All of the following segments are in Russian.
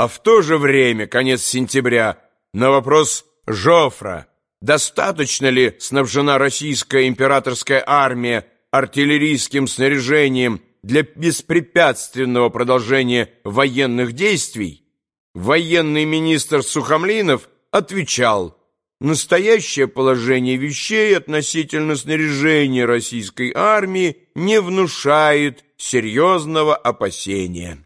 а в то же время, конец сентября, на вопрос Жофра, достаточно ли снабжена российская императорская армия артиллерийским снаряжением для беспрепятственного продолжения военных действий, военный министр Сухомлинов отвечал, настоящее положение вещей относительно снаряжения российской армии не внушает серьезного опасения.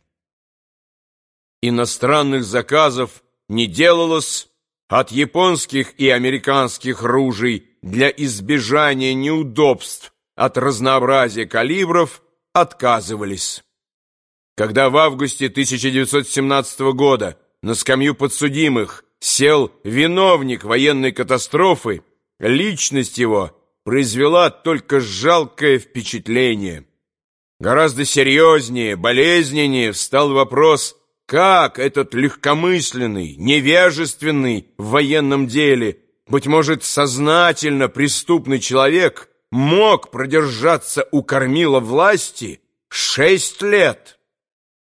Иностранных заказов не делалось, от японских и американских ружей для избежания неудобств от разнообразия калибров отказывались. Когда в августе 1917 года на скамью подсудимых сел виновник военной катастрофы, личность его произвела только жалкое впечатление. Гораздо серьезнее, болезненнее встал вопрос, как этот легкомысленный, невежественный в военном деле, быть может, сознательно преступный человек мог продержаться у кормила власти шесть лет.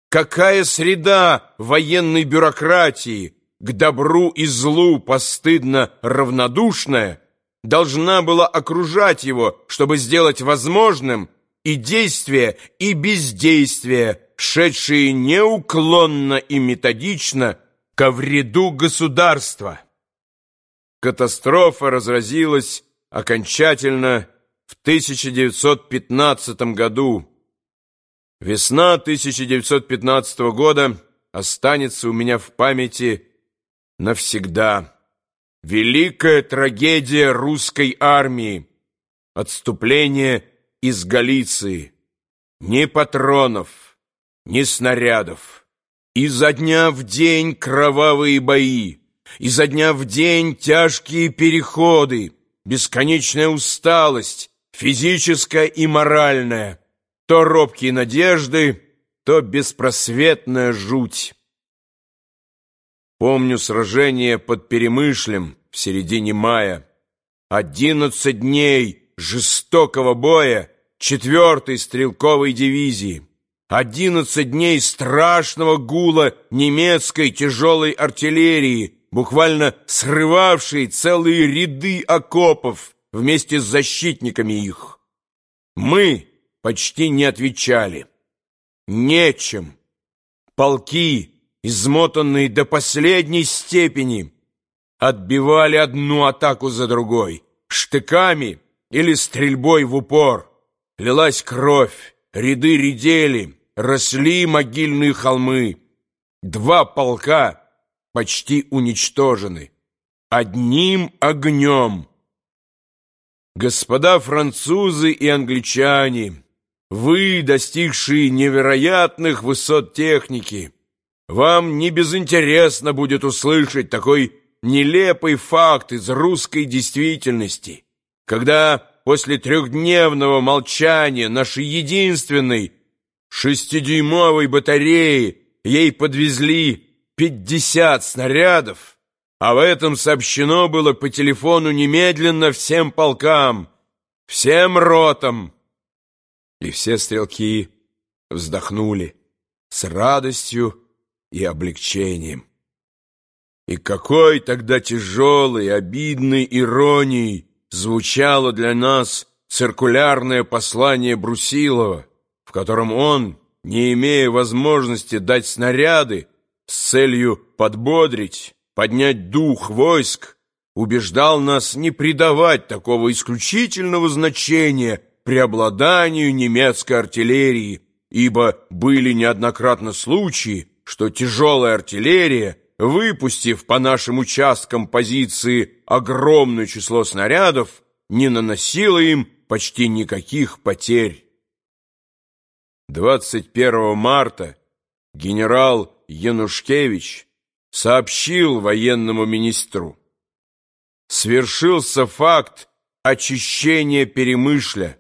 Какая среда военной бюрократии, к добру и злу постыдно равнодушная, должна была окружать его, чтобы сделать возможным и действие, и бездействие, шедшие неуклонно и методично ко вреду государства. Катастрофа разразилась окончательно в 1915 году. Весна 1915 года останется у меня в памяти навсегда. Великая трагедия русской армии, отступление из Галиции, ни патронов, ни снарядов. Изо дня в день кровавые бои, изо дня в день тяжкие переходы, бесконечная усталость, физическая и моральная, то робкие надежды, то беспросветная жуть. Помню сражение под Перемышлем в середине мая. Одиннадцать дней жестокого боя четвертой стрелковой дивизии. Одиннадцать дней страшного гула немецкой тяжелой артиллерии, буквально срывавшей целые ряды окопов вместе с защитниками их. Мы почти не отвечали. Нечем. Полки измотанные до последней степени, отбивали одну атаку за другой, штыками или стрельбой в упор. Лилась кровь, ряды редели, росли могильные холмы. Два полка почти уничтожены. Одним огнем. Господа французы и англичане, вы, достигшие невероятных высот техники, вам не безинтересно будет услышать такой нелепый факт из русской действительности, когда после трехдневного молчания нашей единственной шестидюймовой батареи ей подвезли пятьдесят снарядов, а в этом сообщено было по телефону немедленно всем полкам, всем ротам. И все стрелки вздохнули с радостью, и облегчением. И какой тогда тяжелой, обидной иронией звучало для нас циркулярное послание Брусилова, в котором он, не имея возможности дать снаряды с целью подбодрить, поднять дух войск, убеждал нас не придавать такого исключительного значения преобладанию немецкой артиллерии, ибо были неоднократно случаи, что тяжелая артиллерия, выпустив по нашим участкам позиции огромное число снарядов, не наносила им почти никаких потерь. 21 марта генерал Янушкевич сообщил военному министру, свершился факт очищения Перемышля.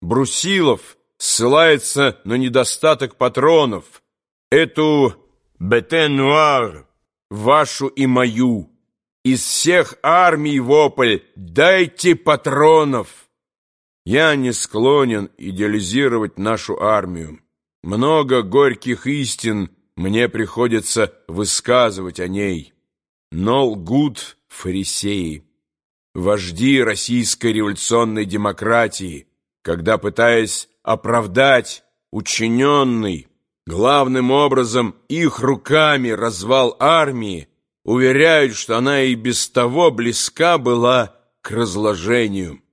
Брусилов ссылается на недостаток патронов, эту бете-нуар, вашу и мою, из всех армий вопль «Дайте патронов!» Я не склонен идеализировать нашу армию. Много горьких истин мне приходится высказывать о ней. Но лгут фарисеи, вожди российской революционной демократии, когда, пытаясь оправдать учиненный, главным образом их руками развал армии, уверяют, что она и без того близка была к разложению.